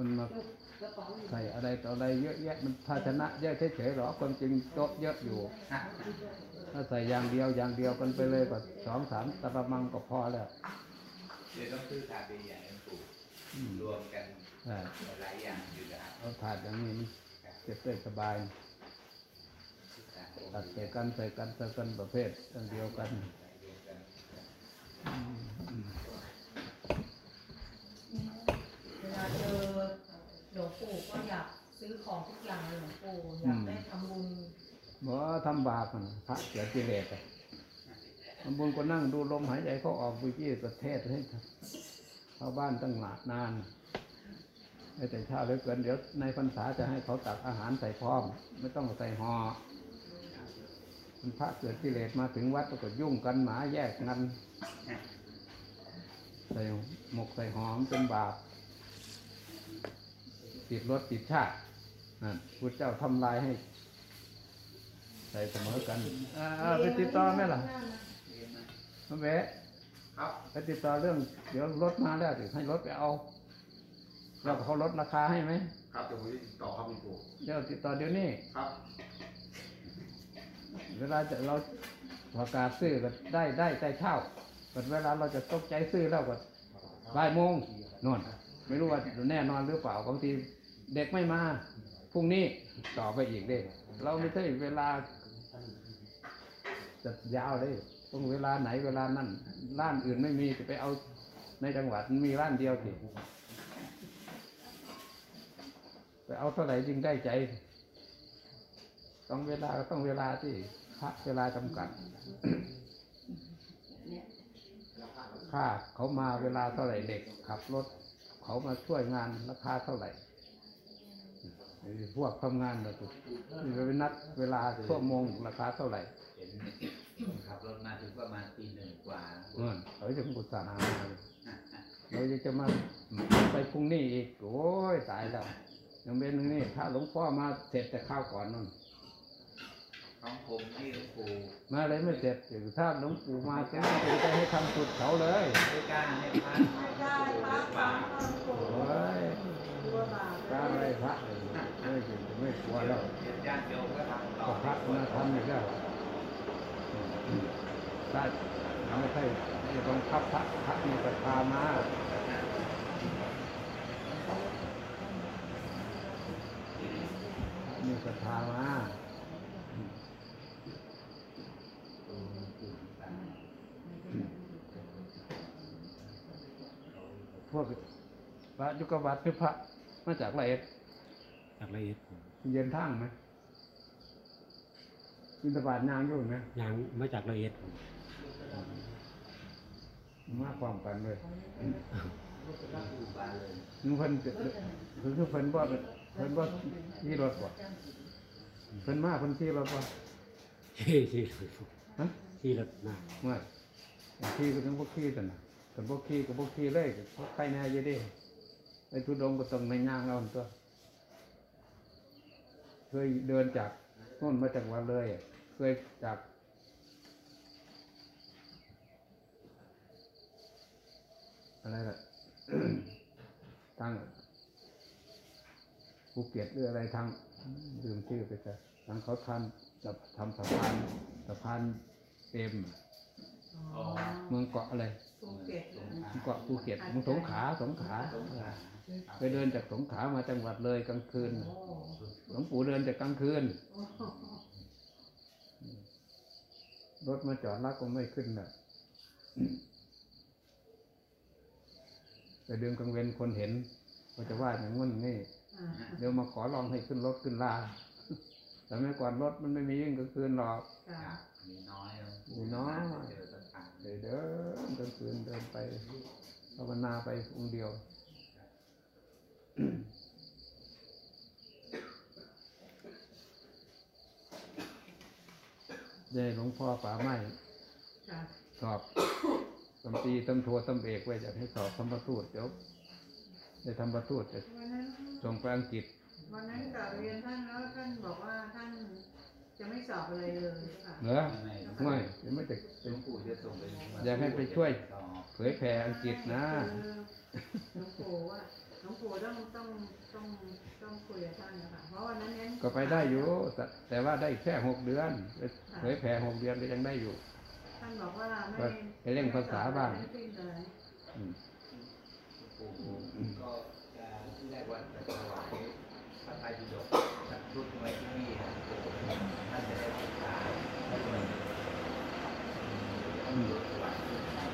คนมาใส่อะไรต่ออะไรเยอะแยะมันภาชนะเยอะเฉยๆหรอความจริงโต๊ะเยอะอยู่ถ้าใส่อย่างเดียวอย่างเดียวกันไปเลยก็สองสามตะประมังก็พอแล้วเดี๋ยวต้องซื้อถาดใหญ่ๆนะปู่อืมรวมกันใช่หลายอย่างอยู่นะเอาถาดอย่างนี้มันเก็บได้สบายตัดใส่กันใส่กันใส่กันประเภทอันเดียวกัน เวลาเจอห ลวงปู่ก็อยากซื้อของทุกอย่างเลยหลวงปู่อยากได้ทำบุญบ่ทำบาปอะพระเสียกิเลสอะทำบุญก็นั่งดูลมหายใจเขาออกไปที่ประเทศให้ชาวบ้านตั้งหลายนานให้แต่เช้าเหลือเกินเดี๋ยวในพรรษาจะให้เขาตักอาหารใส่พร้อม ไม่ต้องใส่หอ่อมันพระเกิดกิเลสมาถึงวัดก็ยุ่งกันหมาแยกกันใส่หมกใส่หอมเป็นบาป ติดรถติดชาตินั่นพุทธเจ้าทำลายให้ใส่เสมอกันอ่าๆไปติดต่อไหมล่ะน้องเบ๊ครับไปติดต่อเรื่องเดี๋ยวรถมาแล้วเดี๋ยวให้รถไปเอาแล้วเขาลดราคาให้ไหมครับเดี๋ยวผมจะติดต่อครับหลวงปู่เดี๋ยวติดต่อเดี๋ยวนี้ครับ เวลาจะเราประกาศซื้อก็ได้ได้ใจเช่าแต่เวลาเราจะตกใจซื้อแล้วก็บ่ายโมงนอนไม่รู้ว่าแน่นอนหรือเปล่าบางที เด็กไม่มาพรุ่งนี้ต่อไปอีกเด้เราไม่ใช่เวลาจะยาวเลยต้องเวลาไหนเวลานั่นร้านอื่นไม่มีจะไปเอาในจังหวัดมีร้านเดียวสิไปเอาเท่าไหร่จึงได้ใจ ต้องเวลาก็ต้องเวลาที่พระเวลาจำกัดค่าเขามาเวลาเท่าไหร่เด็กขับรถ เขามาช่วยงานราคาเท่าไหร่ พวกทำงานเราตัวนี่เราไปนัดเวลาชั่วโมงราคาเท่าไหร่เห็นคนขับรถมาถึงประมาณตีหนึ่งกว่านะปู่เงินเขาจะกุศลหามาเราจะจะมาไปพรุ่งนี้อีกโอ้ยตายแล้วยังเป็นนี่ถ้าหลวงพ่อมาเสร็จแต่ข้าวก่อนนั่นของผมที่หลวงปู่มาเลยไม่เสร็จเดี๋ยวถ้าหลวงปู่มาจะไม่จะให้ทำสุดเขาเลยไม่กล้าให้พระไม่ได้พระฟังหลวงปู่โอ้ยกลัวบาปกล้าอะไรพระ เลยไม่กลัวแล้วเก็พระมาทำอีกแล้วถ้าไม่ใช่จะต้องคับพระพระมีศรัทธามาพระมีศรัทธามาพวกพระยุกวัดคือพระมาจากละเอ็ด จากละเอียดผมเย็นทางไหมบินตบาทยางอยู่ไหมยางมาจากละเอียดผมมาความกันเลยอยู่บ้านเลยนึกเพิ่นจะคือคือเพิ่นบ่เพิ่นบ่ขี่รถบ่เพิ่นมาเพิ่นขี่รถบ่ที่ที่รถฮะที่รถหน้าไม่ขี่ก็ต้องบ่ขี่ซั่นน่ะแต่บ่ขี่ก็บ่ขี่เลยก็ใครแน่อยู่เดิไอ้ทุดงค์ก็ต้องในย่างเอาหั่นตัว เคยเดินจากโน่นมาจากวันเลยเคยจากอะไรล่ะทางภูเก็ตหรืออะไรทางลืมชื่อไปแต่ทางเขาทำจะทำสะพานสะพานเอ็ม เมืองเกาะอะไรภูเก็ตเกาะภูเก็ตเมืองสงขลาสงขลาไปเดินจากสงขลามาจังหวัดเลยกลางคืนโอ้หลวงปู่เดินจากกลางคืนรถมาจอดรักก็ไม่ขึ้นน่ะไปเดินกลางเวนคนเห็นก็จะว่าอย่างงั้นนี่อ่าเดี๋ยวมาขอลองให้ขึ้นรถขึ้นลาแต่เมื่อก่อนรถมันไม่มียิ่งกลางคืนหรอกค่ะมีน้อยะมีน้อย เจอสักครั้งเดินเดินกลางคืนเดินไปภาวนาไปองค์เดียวได้หลวงพ่อป่าไม้ค่ะสอบตำตีตำโทตำเอกไว้จะให้สอบธรรมทูตเดี๋ยวได้ธรรมทูตจะวันนั้นส่งไปอังกฤษวันนั้นกลับเรียนท่านแล้วท่านบอกว่าท่าน จะไม่สอบอะไรเลยค่ะเหรอไม่ยังไม่จะหลวงปู่จะส่งไปอยากให้ไปช่วยต่อเผยแผ่อังกฤษนะคือหลวงปู่ว่าหลวงปู่ต้องต้องต้องต้องคุยกับท่านนะคะเพราะวันนั้นเน้นก็ไปได้อยู่แต่แต่ว่าได้แค่หกเดือนเผยแผ่หกเดือนก็ยังได้อยู่ท่านบอกว่าไม่ก็ไปเร่งภาษาบ้างไม่สิ้นเลยอืมปู่ก็จะที่แรกว่าจะถวายพระไตรปิฎกจัดชุดไว้ที่นี่นะปู่ท่านจะได้ศึกษาแล้วก็ต้องยกถวายชุดให้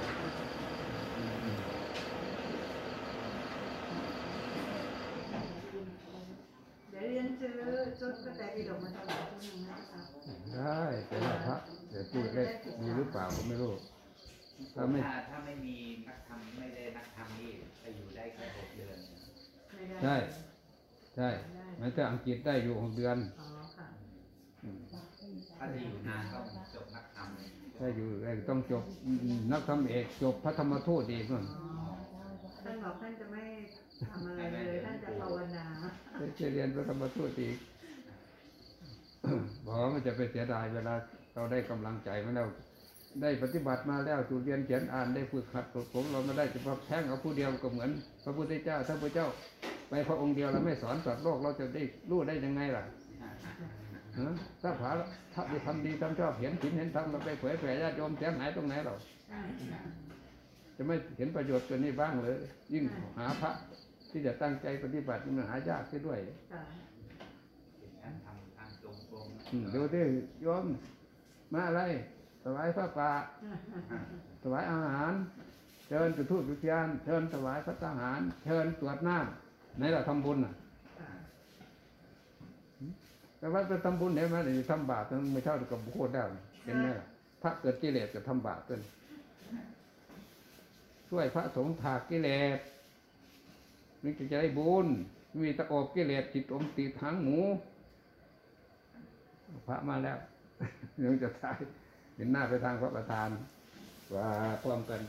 เดี๋ยวเรียนซื้ อชุดกระแตดีดอกมาถวายชุดหนึ่งนะคะได้แต่ว่าพระเดี๋ยวพูดได้มีหรือเปล่าก็ไม่รู้ ถ้าไม่ ถ้าถ้าไม่มีนักธรรมไม่ได้นักธรรมนี่จะอยู่ได้แค่หกเดือนไม่ได้ใช่ ใช่แม้แต่อังกฤษได้อยู่หกเดือน อ๋อค่ะอืมถ้าจะอยู่นานต้องจบนักธรรมเลยได้อยู่ได้ต้องจบนักธรรมเอกจบพระธรรมทูตอีกนั่นอ๋อท่านบอกท่านจะไม่ทำอะไรเลย ท่านจะภาวนาได้จะเรียนพระธรรมทูตอีก บอกว่ามันจะไปเสียดายเวลาเราได้กำลังใจมาแล้วได้ปฏิบัติมาแล้วจูเรียนเขียนอ่านได้ฝึกหัดฝึกฝนเรามาได้จะมาแท่งเอาผู้เดียวก็เหมือน พระพุทธเจ้าถ้าพระเจ้า ไปพระองค์เดียวเราไม่สอนสัตว์โลกเราจะได้รู้ได้ยังไงล่ะฮะถ้าผาถ้าไปทำดีทำชอบเห็นศีลเห็นธรรมเราไปเผยแผ่ญาติโยมเสียหายตรงไหนเราจะไม่เห็นประโยชน์ตัวนี้บ้างเลยยิ่งหาพระที่จะตั้งใจปฏิบัติมันหายากขึ้นด้วย ค่ะ เป็นการทำทาง ตรงตรงอืมดูที่โยมมาอะไรถวายพระป่าถวายอาหารเชิญจุดทูปจุดเทียนเชิญถวายพระทหารเชิญตรวจน้ำในเราทำบุญน่ะค่ะแต่ว่าจะทำบุญเนี่ยมันจะทำบาปมันไม่เท่ากับโคตรได้เห็นไหมล่ะพระเกิดกิเลสจะทำบาปกันช่วยพระสงฆ์ถากกิเลสนี่จะได้บุญมีตะอบกิเลสจิตอมติดหางหมู พระมาแล้วยังจะตายเห็นหน้าไปทางพระประธานว่าพร้อมกัน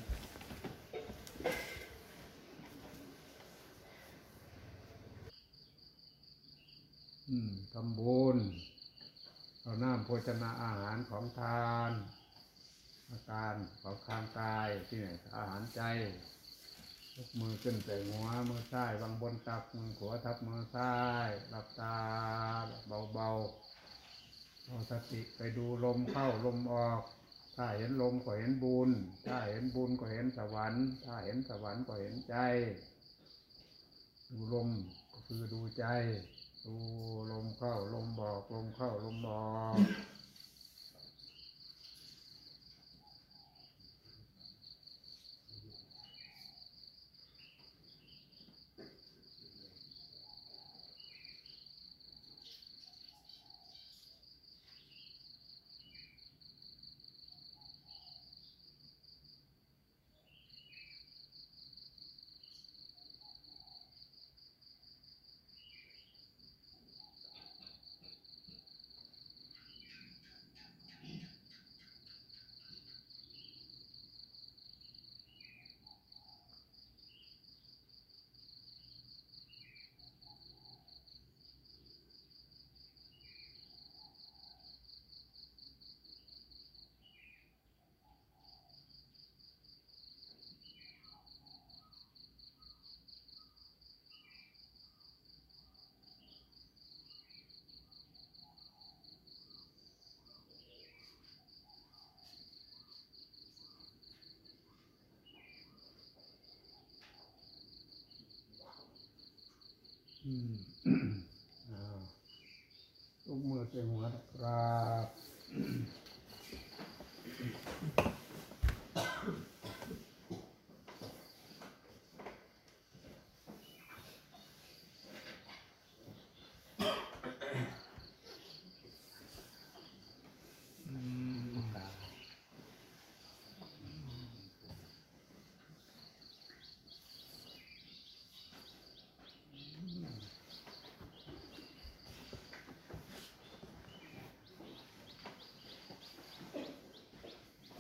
อืมทำบุญเอาน้ำโภชนาอาหารของทาน อาการของทางกายที่ไหนอาหารใจยกมือขึ้นใส่หัวมือซ้าย วางบนตักมือขวาทับมือซ้ายหลับตาเบาๆ เอาสติไปดูลมเข้าลมออก ถ้าเห็นลมก็เห็นบุญ ถ้าเห็นบุญก็เห็นสวรรค์ ถ้าเห็นสวรรค์ก็เห็นใจ ดูลมก็คือดูใจ ดูลมเข้าลมบอกลมเข้าลมออก อืมอ้าวลูกมือใส่หัวนะครับ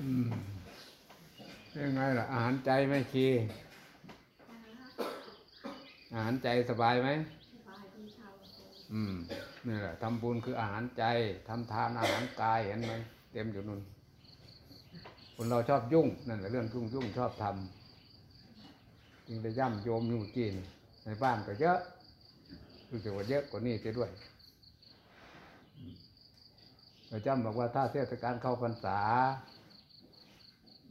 อืมเป็นไงล่ะ อาหารใจไหมชีอาหารใจสบายไหมอืมนี่แหละทำบุญคืออาหารใจทำทานอาหารกายเห็นไหมเต็มอยู่นู่นคนเราชอบยุ่งนั่นแหละเรื่องยุ่งยุ่งชอบทำจึงไปย่ำโยมอยู่เมื่อกี้นี่ในบ้านก็เยอะรู้สึกว่าเยอะกว่านี้เสียด้วยพระจำบอกว่าถ้าเทศกาลเข้าพรรษา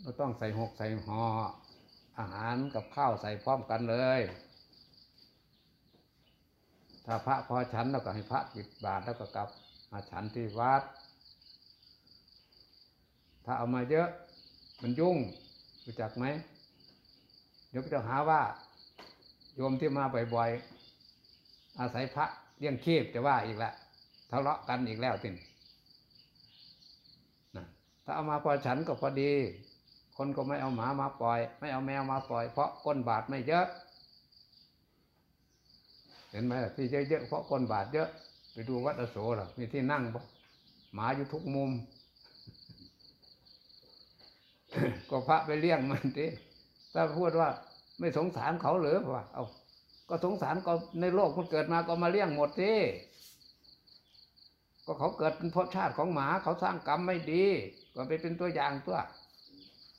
เราต้องใส่หกใส่หออาหารกับข้าวใส่พร้อมกันเลย ถ้าพระพอฉันแล้วก็ให้พระปิดบาตรแล้วก็กลับมาฉันที่วัด ถ้าเอามาเยอะมันยุ่งรู้จักไหมเดี๋ยวจะหาว่า โยมที่มาบ่อยๆอาศัยพระเลี้ยงชีพจะว่าอีกแล้วทะเลาะกันอีกแล้วตินนะถ้าเอามาพอฉันก็พอดี คนก็ไม่เอาหมามาปล่อย ไม่เอาแมวมาปล่อย เพราะก้นบาทไม่เยอะ เห็นไหมล่ะที่เยอะๆเพราะก้นบาทเยอะ ไปดูวัดอโศกมีที่นั่งปะหมาอยู่ทุกมุม ก็พระไปเลี้ยงมันทีถ้าพูดว่าไม่สงสารเขาหรือว่าเอาก็สงสารก็ในโลกมันเกิดมาก็มาเลี้ยงหมดทีก็เขาเกิดเป็นเพราะชาติของหมาเขาสร้างกรรมไม่ดี ก็ไปเป็นตัวอย่างตัว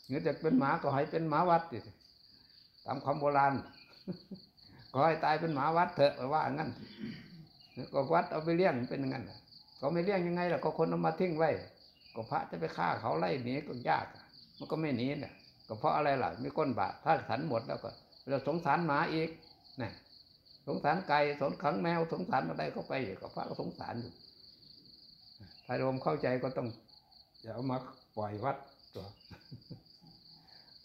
เงื่อจะเป็นหมาก็ให้เป็นหมาวัดสิตามคำโบราณก็ให้ตายเป็นหมาวัดเถอะว่างั้นก็วัดเอาไปเลี้ยงเป็นงั้นเขาไม่เลี้ยงยังไงล่ะก็คนเอามาทิ้งไว้ ก็พระจะไปฆ่าเขาไล่หนีก็ยากมันก็ไม่หนีเนี่ยก็เพราะอะไรล่ะมีก้นบาทถ้าฉันหมดแล้วก็เราสงสารหมาอีกนะสงสารไก่สงสารแมวสงสารอะไรก็ไปอีกก็พระก็สงสารอยู่ถ้าโยมเข้าใจก็ต้องอย่าเอามาปล่อยวัดตัว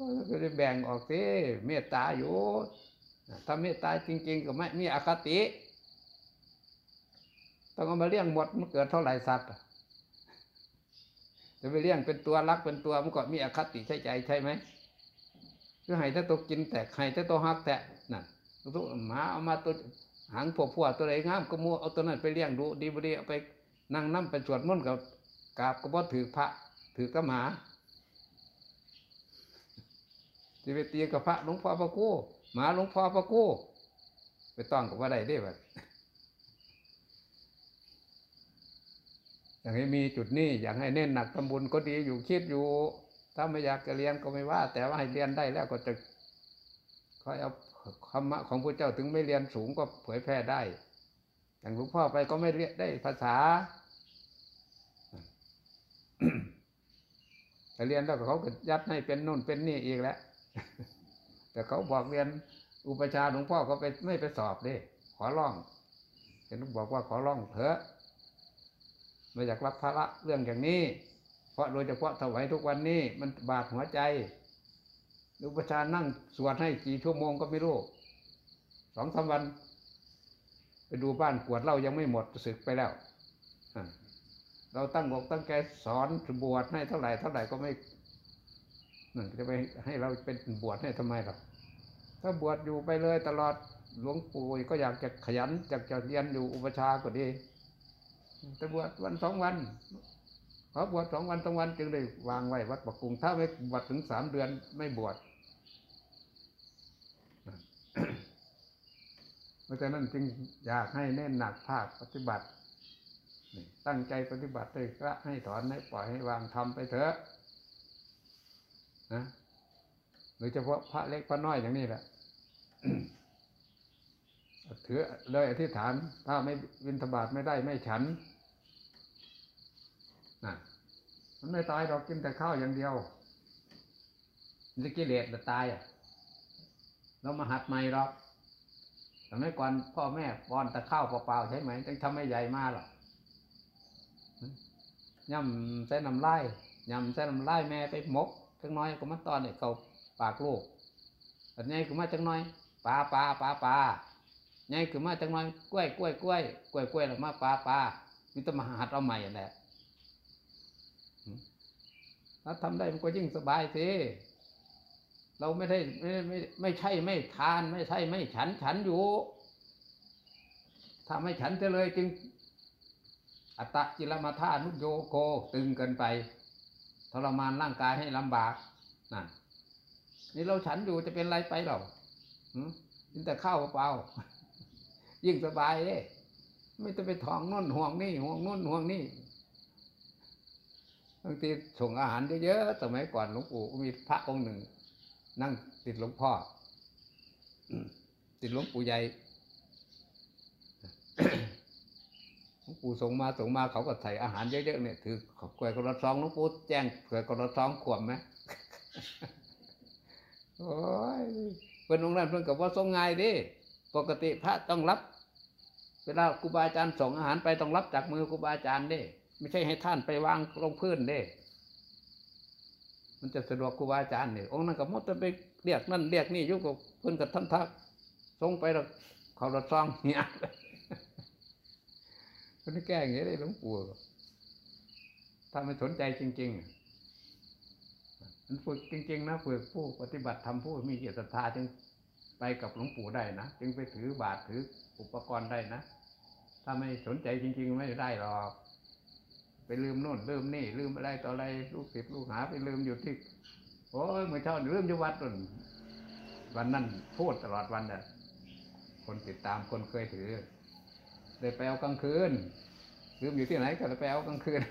ก็ได้แบ่งออกสิเมตตาอยู่ถ้าเมตตาจริง ๆ ก็ไม่มีอคติ ต้องเอามาเลี้ยงหมดมันเกิดเท่าไหร่สัตว์จะไปเลี้ยงเป็นตัวรักเป็นตัวมันก็มีอคติใช่ใจใช่ไหมคือให้ถ้าตัวกินแตกให้ถ้าตัวหักแตกนั่นตัวหมาเอามาตัวหางพวกพวกตัวไหนงามก็มัวเอาตัวนั้นไปเลี้ยงดูดีบดีเอาไปนั่งน้ำไปสวดมนต์กับกาบก็บ่ถือพระถือกับหมา จะไปตีกับพระหลวงพ่อพระกู้หมาหลวงพ่อพระกู้ไปต้องกับว่าใดได้แบบอยากให้มีจุดนี้อยากให้เน้นหนักทำบุญก็ดีอยู่คิดอยู่ ถ้าไม่อยากจะเรียนก็ไม่ว่า แต่ว่าให้เรียนได้แล้วก็จะคอยเอาธรรมะของพระเจ้าถึงไม่เรียนสูงก็เผยแพร่ได้ อย่างหลวงพ่อไปก็ไม่เรียนได้ภาษาแต่เรียนแล้วเขาก็ยัดให้เป็นนู่นเป็นนี่อีกแล้ว แต่เขาบอกเรียนอุปชาหลวงพ่อก็ไปไม่ไปสอบดิขอร้องเห็นบอกว่าขอร้องเถอะไม่อยากรับภาระเรื่องอย่างนี้ เพราะโดยเฉพาะถวายทุกวันนี้มันบาดหัวใจอุปชานั่งสวดให้กี่ชั่วโมงก็ไม่รู้สองสามวัน ไปดูบ้านกวดเล้ายังไม่หมดศึกไปแล้วเราตั้งอกตั้งใจสอนบวชให้เท่าไหร่เท่าไหร่ก็ไม่ จะไปให้เราเป็นบวชให้ทำไมหรอกถ้าบวชอยู่ไปเลยตลอดหลวงปู่ก็อยากจะขยันอยากจะเรียนอยู่อุปชาก็ดีแต่บวชวันสองวันพอบวชสองวันสองวันจึงได้วางไว้วัดปักกุงถ้าไม่บวชถึงสามเดือนไม่บวชเพราะฉะนั้นจึงอยากให้เน้นหนักภาคปฏิบัติตั้งใจปฏิบัติให้พระให้ถอนให้ปล่อยให้วางทำไปเถอะ นะโดยเฉพาะพระเล็กพระน้อยอย่างนี้แหละถือเลยอธิษฐาน ถ้าไม่วินทบาทไม่ได้ไม่ฉันนะมันไม่ตายเรากินแต่ข้าวอย่างเดียวมันจะกิเลสจะตายอะเรามาหัดใหม่หรอกแต่ไม่ก่อนพ่อแม่ป้อนแต่ข้าวเปล่าๆใช่ไหมจึงทำให้ใหญ่มาหรอกย่ำใส่น้ำลายย่ำใส่น้ำลายแม่ไปมก จังน้อยก็มาตอนเนี่ยเขาปากลูกแต่ไงก็มาจังน้อยปลาปลาปลาปลาไงคือมาจังน่อยกล้วยกล้วยกล้วยกล้วยกล้วยแล้วมาปลาปลามีแต่มาหัดเอาใหม่แหละถ้าทำได้มันก็ยิ่งสบายสิเราไม่ได้ไม่ไม่ไม่ใช่ไม่ทานไม่ใช่ไม่ฉันฉันอยู่ถ้าไม่ฉันจะเลยจึง อัตตะจิรมาธานุโยโกตึงเกินไป ทรมานร่างกายให้ลำบากนั่นนี่เราฉันอยู่จะเป็นไรไปหรอกินแต่ข้าวเปล่ายิ่งสบายเลยไม่ต้องไปท้องนู่นห่วงนี่ห่วงนู่นห่วงนี่บางทีส่งอาหารเยอะๆสมัยก่อนหลวงปู่มีพระองค์หนึ่ง นั่งติดหลวงพ่อติดหลวงปู่ใหญ่ หลวงปู่ส่งมาส่งมาเขาก็ใส่อาหารเยอะๆเนี่ยถือขอบกล้วยกระซองหลวงปู่แจ้งกล้วยกระซองขวบไหมโอ้ยเพิ่นองค์นั้นเพิ่นกับว่าส่งง่ายดิปกติพระต้องรับ เวลาครูบาอาจารย์ส่งอาหารไปต้องรับจากมือครูบาอาจารย์ด้ไม่ใช่ให้ท่านไปวางลงพื้นด้มันจะสะดวกครูบาอาจารย์เนี่ยองค์นั้นก็มดจะไปเรียกนั่นเรียกนี่ยุกับเพิ่นกับท่านทักส่งไปแล้วเขารถซองเนี่ย เพิ่นแก้อย่างนี้ได้หลวงปู่ถ้าไม่สนใจจริง ๆ มันฝึกจริง ๆ นะฝึกผู้ปฏิบัติทำผู้มีจิตศรัทธาจึงไปกับหลวงปู่ได้นะจึงไปถือบาตรถืออุปกรณ์ได้นะถ้าไม่สนใจจริง ๆ ไม่ได้หรอกไปลืมโน่นลืมนี่ ลืมอะไรต่ออะไรลูกศิษย์ลูกหาไปลืมอยู่ที่โอ้ยเมื่อเช้าลืมอยู่วัดนวันนั้นพูดตลอดวันน่ะคนติดตามคนเคยถือ เลยไปเอากลางคืนลืมอยู่ที่ไหนก็เลยไปเอากลางคืน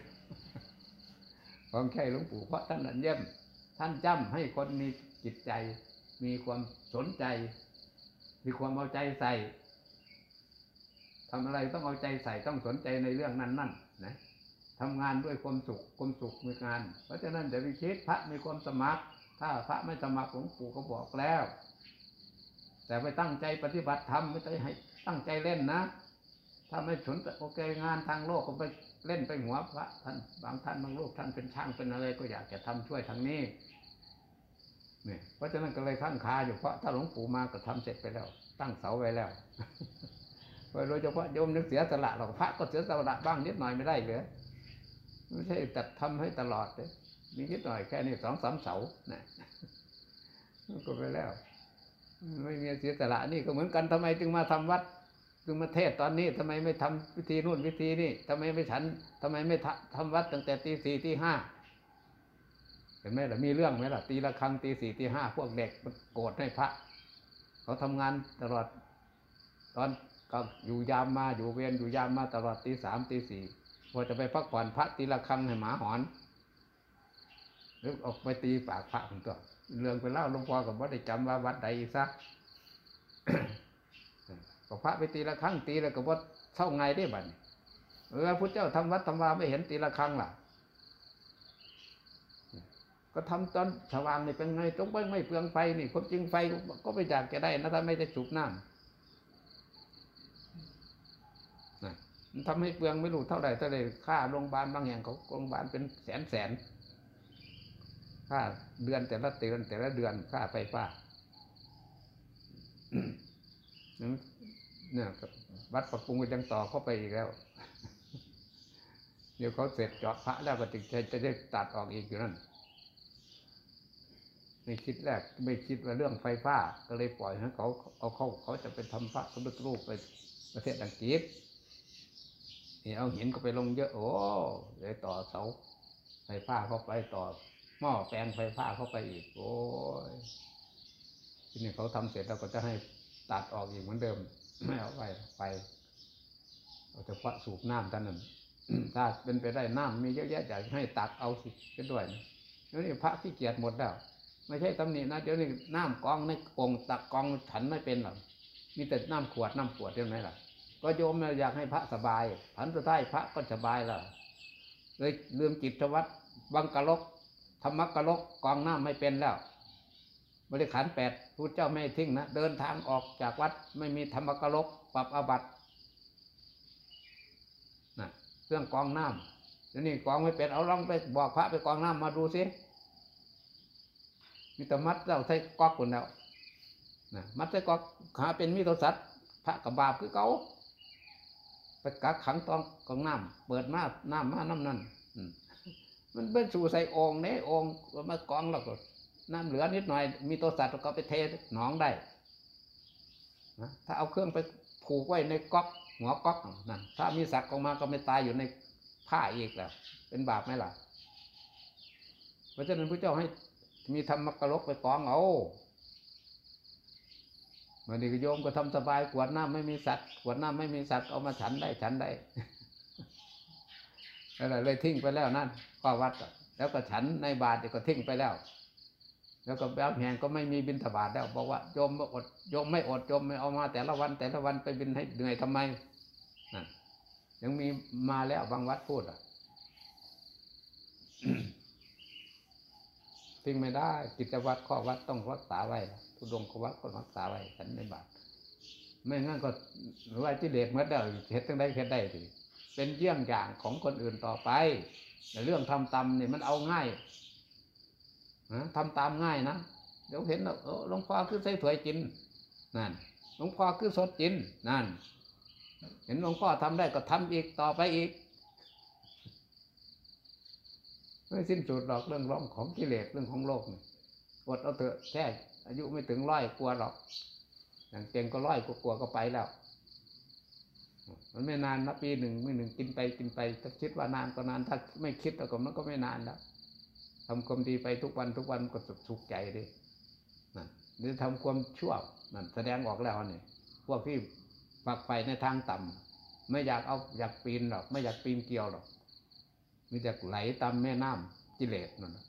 ของใช่หลวงปู่เพราะท่านนั่นเยี่ยมท่านจำให้คนมีจิตใจ มีความสนใจ มีความเอาใจใส่ทำอะไรต้องเอาใจใส่ต้องสนใจในเรื่องนั้นนั่นนะทำงานด้วยความสุขความสุขมีงาน เพราะฉะนั้นอย่าไปคิดพระมีความสมัคร ถ้าพระไม่สมัครหลวงปู่ก็บอกแล้ว แต่ไปตั้งใจปฏิบัติธรรมไม่ใช่ให้ตั้งใจเล่นนะ ถ้าไม่สนโอเคงานทางโลกก็ไปเล่นไปหัวพระท่านบางท่านบางโลกท่านเป็นช่างเป็นอะไรก็อยากจะทำช่วยทางนี้เนี่ยเพราะฉะนั้นก็เลยข้างคาอยู่เพราะถ้าหลวงปู่มาก็ทำเสร็จไปแล้ว ตั้งเสาไว้แล้วโดยเฉพาะโยมนึกเสียสละหรอกพระก็เสียสละบ้างนิดหน่อยไม่ได้เหรอไม่ใช่จัดทำให้ตลอดเลยมีนิดหน่อยแค่นี้สองสามเสานะมันก็ไปแล้ว ไม่มีเสียสละนี่ก็เหมือนกันทำไมจึงมาทำวัด จึงมาเทศตอนนี้ทำไมไม่ทำพิธีนู่นพิธีนี่ทำไมไม่ฉันทำไมไม่ทำวัดตั้งแต่ตีสี่ตีห้าเห็นไหมล่ะมีเรื่องไหมล่ะตีละครั้งตีสี่ตีห้าพวกเด็กมันโกรธให้พระ เขาทำงานตลอด ตอนก็อยู่ยามมาอยู่เวรอยู่ยามมาตลอดตีสามตีสี่พอจะไปพักผ่อนพระตีละครั้งให้หมาหอนหรือออกไปตีปากพระผมตัวเรื่องไปเล่าหลวงพ่อกับว่าได้จำว่าวัดใดอีกซะ ก็พระไปตีละครั้งตีแล้วก็ว่าเท่าไงได้บัดนี้เออพระเจ้าทำวัดทำวาไม่เห็นตีละครั้งล่ะ ก็ทำตอนสว่างนี่เป็นไงต้องไม่ไม่เปลืองไฟนี่ความจริงไฟก็ไม่อยากจะได้นะถ้าไม่ได้สูบน้ำนะมันทำให้เปลืองไม่รู้เท่าไหร่เท่าไหร่ค่าโรงพยาบาลบางแห่งเขาโรงพยาบาลเป็นแสนแสนค่าเดือนแต่ละเดือนแต่ละเดือนค่าไฟฟ้า เนี่ยวัดปรับปรุงก็ยังต่อเข้าไปอีกแล้ว เดี๋ยวเขาเสร็จเจาะพระแล้วก็จะจะได้ตัดออกอีกอยู่นั่นไม่คิดแรกไม่คิดว่าเรื่องไฟฟ้า ก็เลยปล่อยให้เขาเอาเขาเขาจะไปทำพระสมเด็จรูปไปประเทศอังกฤษนี่เอาหินก็ไปลงเยอะ โอ้เลยต่อเสาไฟฟ้าเข้าไปต่อหม้อแปลงไฟฟ้าเข้าไปอีก โอ้ยทีนี้เขาทำเสร็จแล้วก็จะให้ตัดออกอีกเหมือนเดิม ไม่เอาไปไปเอาเฉพาะสูบน้ำเท่านั้นถ้าเป็นไปได้น้ำมีเยอะแยะอยากให้ตักเอาสิก็ด้วยนะเดี๋ยวนี้พระที่เกียจหมดแล้วไม่ใช่ตำหนินะเดี๋ยวนี้น้ำกองในโองค์ตักกองฉันไม่เป็นหรอกมีแต่น้ำขวดน้ำขวดใช่ไหมล่ะ ก็โยมเนี่ยอยากให้พระสบาย ผันสุดท้ายพระก็สบายแล้วเลยลืมจิตวัตรบังกะลกธรรมกะลกกองน้ำไม่เป็นแล้ว บริขารแปดพุทธเจ้าไม่ทิ้งนะ เดินทางออกจากวัดไม่มีธรรมกลกปรับอาบัตนะเรื่องกองน้ำเดี๋ยวนี้กองไม่เป็นเอาลองไปบอกพระไปกองน้ำมาดูสิมีแต่มัดเราใส่ก๊อกคนแล้วนะมัดใส่ก๊อกหาเป็นมีโทสัตว์พระกับบาปคือเขาไปกักขังตองกองน้ำเปิดมาน้ำมาน้ำนั่นมันเป็นสู่ใส่องเนี่ยองเอามากองแล้วก็ น้ำเหลือนิดหน่อย มีตัวสัตว์ก็ไปเทหนองได้นะถ้าเอาเครื่องไปผูกไว้ในก๊อกหัวก๊อกนั่นถ้ามีสัตว์ออกมาก็ไม่ตายอยู่ในผ้าอีกแล้ว เป็นบาปไหมล่ะเพราะฉะนั้นพระเจ้าให้มีธรรมกรกไปกองเอาเมื่อนี้ก็โยมก็ทำสบายขวดน้ำไม่มีสัตว์ขวดน้ำไม่มีสัตว์เอามาฉันได้ฉันได้แล้วเลยทิ้งไปแล้วนั่นก็วัดแล้วก็ฉันในบาทก็ทิ้งไปแล้ว แล้วก็บางแห่งก็ไม่มีบิณฑบาตแล้วบอกว่าโยมไม่อดโยมไม่อดโยมไม่เอามาแต่ละวัน แต่ละวันไปบินให้เหนื่อยทำไมนั่นยังมีมาแล้วบางวัดพูดอะทิ้งไม่ได้กิจวัตรข้อวัดต้องรักษาไว้ทุดงขวัดก็รักษาไว้ฉันในบาทไม่งั้นก็หรือว่าที่เด็กเมื่อเดียวเฮ็ดตั้งได้เฮ็ดได้สิเป็นเยี่ยงอย่างของคนอื่นต่อไปแต่เรื่องทำตำเนี่ยมันเอาง่าย ทำตามง่ายนะเดี๋ยวเห็นแล้วหลวงพ่อคือใส่ถ้วยกินนั่นหลวงพ่อคือสดกินนั่น เห็นหลวงพ่อทำได้ก็ทำอีกต่อไปอีก ไม่สิ้นสุดหรอกเรื่องร้องของกิเลสเรื่องของโลกอดเอาเถอะแค่อายุไม่ถึงร้อยกลัวหรอก อย่างเก่งก็ร้อยก็กลัวก็ไปแล้วมันไม่นานนะปีหนึ่งไม่หนึ่งกินไปกินไปถ้าคิดว่านานก็นานถ้าไม่คิดแล้วก็มันก็ไม่นานแล้ว ทำความดีไปทุกวันทุกวันก็สุขใจดินั่นหรือทำความชั่วนั่นแสดงออกแล้วนี่พวกที่ฝักใฝ่ในทางต่ำไม่อยากเอาอยากปีนหรอกไม่อยากปีนเกลียวหรอกมีแต่ไหลตามแม่น้ำกิเลสนั่นน่ะ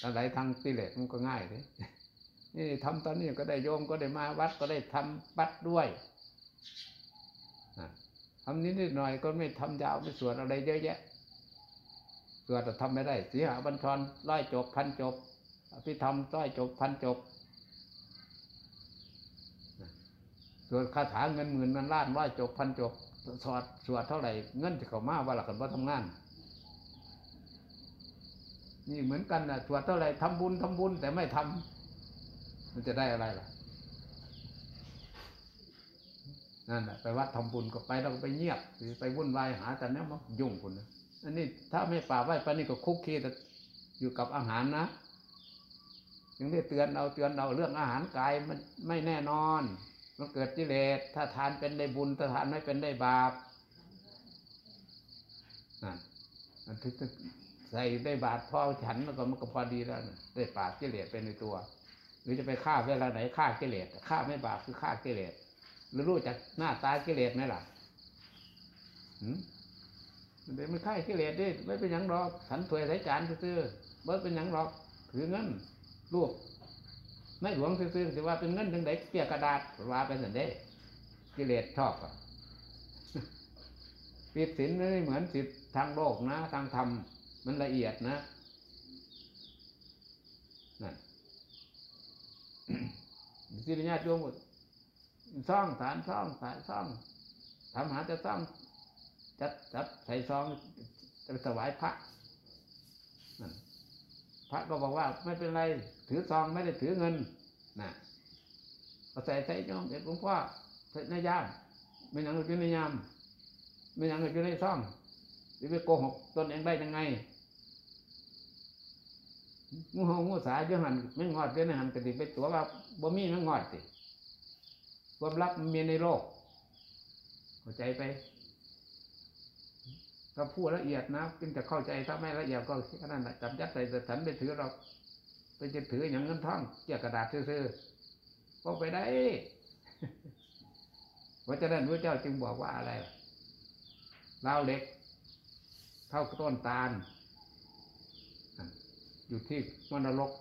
ถ้าไหลทางกิเลสมันก็ง่ายเลยนี่ทำตอนนี้ก็ได้โยมก็ได้มาวัดก็ได้ทำวัดด้วยทำนิดนิดหน่อยก็ไม่ทำยาวไม่สวดอะไรเยอะแยะ สวดแต่ทำไม่ได้สีหาบัญชรร้อยจบพันจบอภิธรรมร้อยจบพันจบนะสวดคาถาเงินหมื่นเงินล้านร้อยจบพันจบสวดสวดเท่าไหร่เงินจะเข้ามาว่าหลักกันว่าทำงาน นี่เหมือนกันนะสวดเท่าไหร่ทำบุญทำบุญแต่ไม่ทำมันจะได้อะไรล่ะนั่นแหละไปวัดทำบุญก็ไปเราก็ไปเงียบไปวุ่นวายหาแต่เนี้ยมายุ่งคนนะ อันนี้ถ้าไม่ป่าไหว้ปานนี้ก็คุกคีแต่อยู่กับอาหารนะยังได้เตือนเอาเตือนเอาเรื่องอาหารกายมันไม่แน่นอน มันเกิดกิเลสถ้าทานเป็นได้บุญถ้าทานไม่เป็นได้บาปนั่นมันถึงใส่ได้บาตรพอฉันแล้วก็มันก็พอดีแล้วนะได้ปราบกิเลสเป็นในตัว หรือจะไปฆ่าเวลาไหนฆ่ากิเลสฆ่าไม่บาปคือฆ่ากิเลสหรือรู้จักหน้าตากิเลสไหมล่ะ หืมมันเป็นไม่ค่ายกิเลสดิไม่เป็นหยังหรอกขันถวยใส่จานซื่อๆไม่เป็นหยังหรอกถือเงินรูปไม่หลวงซื่อๆถือว่าเป็นเงินถึงไหนเปียกระดาษว่าไปสันเด้กิเลสชอบอะปิดศีลไม่เหมือนสิทธิทางโลกนะ ทางธรรมมันละเอียดนะนั่นสิริญาติโยมก็ซ่องฐานซ่องฐานซ่องทำหาจะซ่อง จัดจัดใส่ซองจะถวายพระพระก็บอกว่าไม่เป็นไร ถือซองไม่ได้ถือเงินนะเอาใส่ใส่โยมเด็กหลวงพ่อใส่ในยามไม่ยังอยู่ในยามไม่ยังอยู่ในซ่องจะไปโกหกตนเองได้ยังไงงูห่างูสาเยอะหันไม่งอดเยอะในหันกติไปตัวว่าบ่มีไม่งอดสิความลับมันมีในโลกเข้าใจไป ถ้าพูดละเอียดนะจึงจะเข้าใจถ้าไม่ละเอียดก็แค่นั้นแหละจับยัดใส่แต่ฉันไปถือเราไปจะถืออย่างเงินทองเกี่ยกระดาษซื่อๆก็ไปได้เพราะฉะนั้นพระเจ้าจึงบอกว่าอะไรเล่าเหล็ก เท่าต้นตาลอยู่ที่มรรก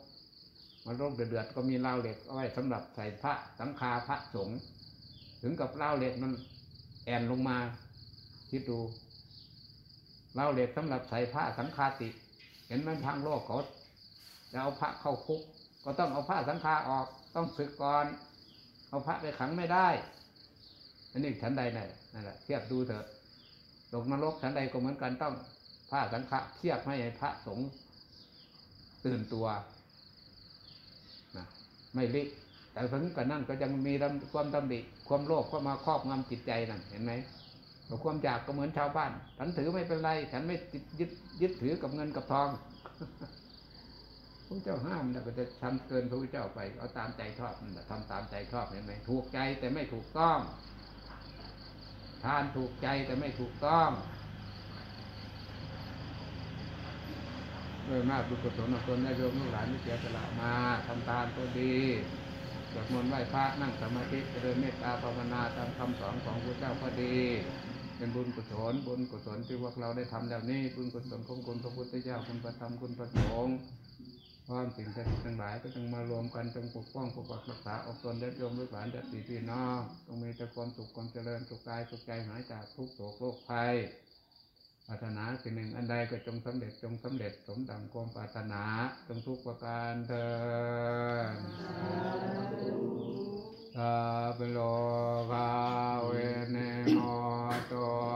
มรรกเดือดๆก็มีเล่าเหล็กเอาไว้สำหรับใส่พระสังฆาพระสงฆ์ถึงกับเล่าเหล็กมันแอนลงมาคิดดู เราเหล็กสำหรับใส่ผ้าสังฆาติ เห็นไหมทางโลกเขาจะเอาพระเข้าคุก ก็ต้องเอาผ้าสังฆาออกต้องศึกก่อน เอาพระไปขังไม่ได้ อันนี้ฉันใดนั่นแหละเทียบดูเถอะตกนรกฉันใดก็เหมือนกันต้องผ้าสังฆะเทียบให้พระสงฆ์ตื่นตัวนะไม่ลิแต่ถึงกันนั่นก็ยังมีความดำริความโลภเข้ามาครอบงำจิตใจนั่นเห็นไหม ความอยากก็เหมือนชาวบ้าน ฉันถือไม่เป็นไร ฉันไม่ติดยึดยึดถือกับเงินกับทองพระเจ้าห้ามแล้วก็จะทำเกินพระเจ้าไปเอาตามใจชอบนั่นแหละทำตามใจชอบเห็นไหมถูกใจแต่ไม่ถูกต้องทานถูกใจแต่ไม่ถูกต้องด้วยมากบุญกุศลของตนได้โยมลูกหลานที่เสียสละมาทำทานก็ดีสวดมนต์ไหว้พระนั่งสมาธิเจริญเมตตาภาวนาตามคำสอนของพระเจ้าก็ดี เป็นบุญกุศลบุญกุศลที่พวกเราได้ทำแบบนี้บุญกุศลของคุณพระพุทธเจ้าคุณพระธรรมคุณพระสงฆ์ความสิ่งศักดิ์สิทธิ์ทั้งหลายก็จงมารวมกันจงปกป้องปกปักรักษาอบตนญาติโยมลูกหลานญาติพี่น้องจงมีแต่ความสุขความเจริญสุขกายสุขใจหายจากทุกโศกโรคภัยปรารถนาสิ่งหนึ่งอันใดก็จงสำเร็จจงสำเร็จสมดังความปรารถนาจงทุกประการเถิดสาเปโลกาเวเนโม ตั